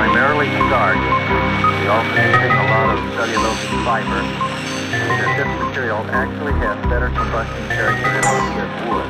primarily starch. We also contain a lot of cellulosic fiber. That this material actually has better combustion characteristics than wood.